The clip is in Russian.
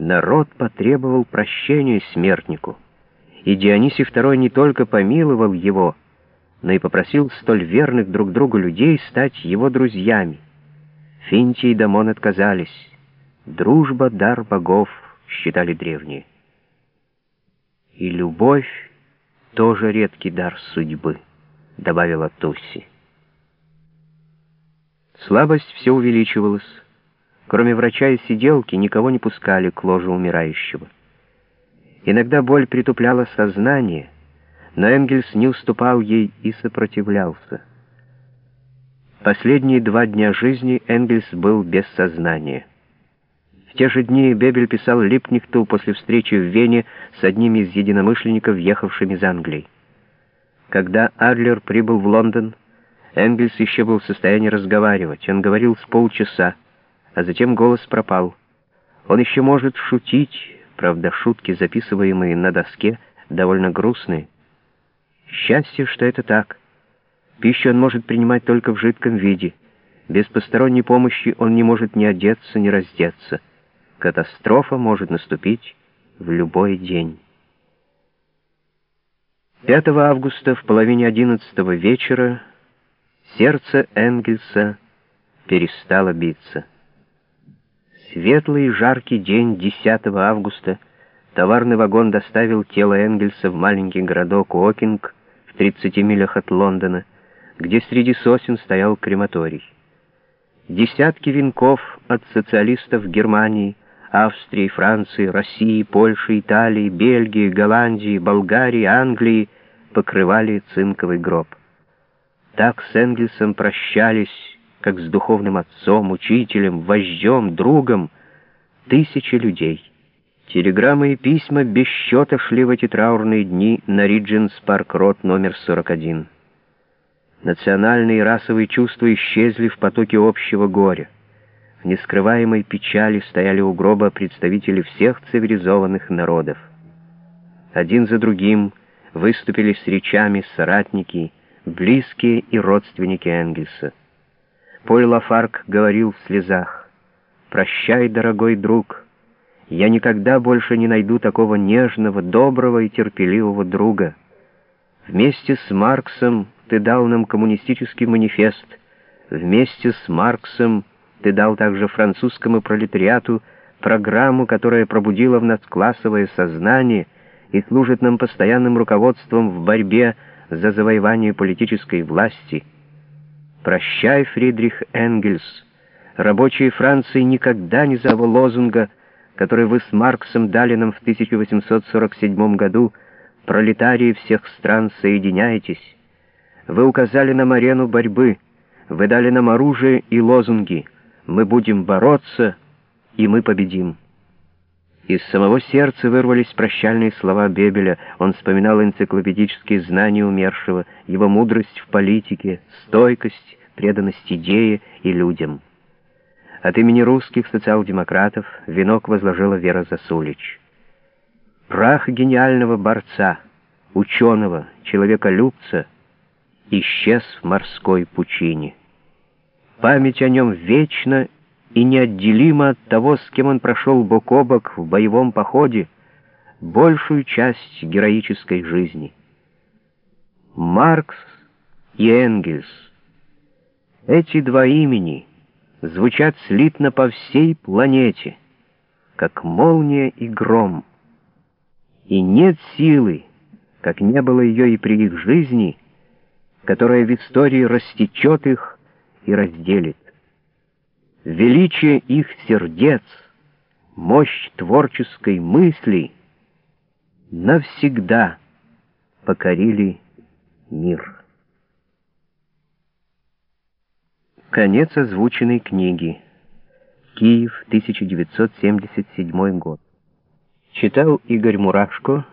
Народ потребовал прощения смертнику, и Дионисий II не только помиловал его, но и попросил столь верных друг другу людей стать его друзьями. Финтий и Дамон отказались. Дружба — дар богов, считали древние. И любовь — тоже редкий дар судьбы, добавила Тусси. Слабость все увеличивалась. Кроме врача и сиделки, никого не пускали к ложе умирающего. Иногда боль притупляла сознание, но Энгельс не уступал ей и сопротивлялся. Последние два дня жизни Энгельс был без сознания. В те же дни Бебель писал Липнихту после встречи в Вене с одним из единомышленников, ехавшим из Англии. Когда Адлер прибыл в Лондон, Энгельс еще был в состоянии разговаривать. Он говорил с полчаса, а затем голос пропал. Он еще может шутить, правда, шутки, записываемые на доске, довольно грустные. Счастье, что это так. Пищу он может принимать только в жидком виде. Без посторонней помощи он не может ни одеться, ни раздеться. Катастрофа может наступить в любой день. 5 августа в половине одиннадцатого вечера сердце Энгельса перестало биться. Светлый и жаркий день 10 августа товарный вагон доставил тело Энгельса в маленький городок Уокинг в 30 милях от Лондона, где среди сосен стоял крематорий. Десятки венков от социалистов Германии, Австрии, Франции, России, Польши, Италии, Бельгии, Голландии, Болгарии, Англии покрывали цинковый гроб. Так с Энгельсом прощались как с духовным отцом, учителем, вождем, другом, тысячи людей. Телеграммы и письма без счета шли в эти траурные дни на Ридженс Парк Рот номер 41. Национальные и расовые чувства исчезли в потоке общего горя. В нескрываемой печали стояли у гроба представители всех цивилизованных народов. Один за другим выступили с речами соратники, близкие и родственники Энгельса. Поль Лафарк говорил в слезах, «Прощай, дорогой друг, я никогда больше не найду такого нежного, доброго и терпеливого друга. Вместе с Марксом ты дал нам коммунистический манифест, вместе с Марксом ты дал также французскому пролетариату программу, которая пробудила в нас классовое сознание и служит нам постоянным руководством в борьбе за завоевание политической власти — «Прощай, Фридрих Энгельс. Рабочие Франции никогда не забыл лозунга, который вы с Марксом дали нам в 1847 году «Пролетарии всех стран, соединяйтесь». Вы указали нам арену борьбы, вы дали нам оружие и лозунги. Мы будем бороться, и мы победим. Из самого сердца вырвались прощальные слова Бебеля. Он вспоминал энциклопедические знания умершего, его мудрость в политике, стойкость, преданность идее и людям. От имени русских социал-демократов венок возложила Вера Засулич. Прах гениального борца, ученого, человеколюбца исчез в морской пучине. Память о нем вечна и неотделимо от того, с кем он прошел бок о бок в боевом походе, большую часть героической жизни. Маркс и Энгельс. Эти два имени звучат слитно по всей планете, как молния и гром. И нет силы, как не было ее и при их жизни, которая в истории растечет их и разделит. Величие их сердец, мощь творческой мысли навсегда покорили мир. Конец озвученной книги. Киев, 1977 год. Читал Игорь Мурашко.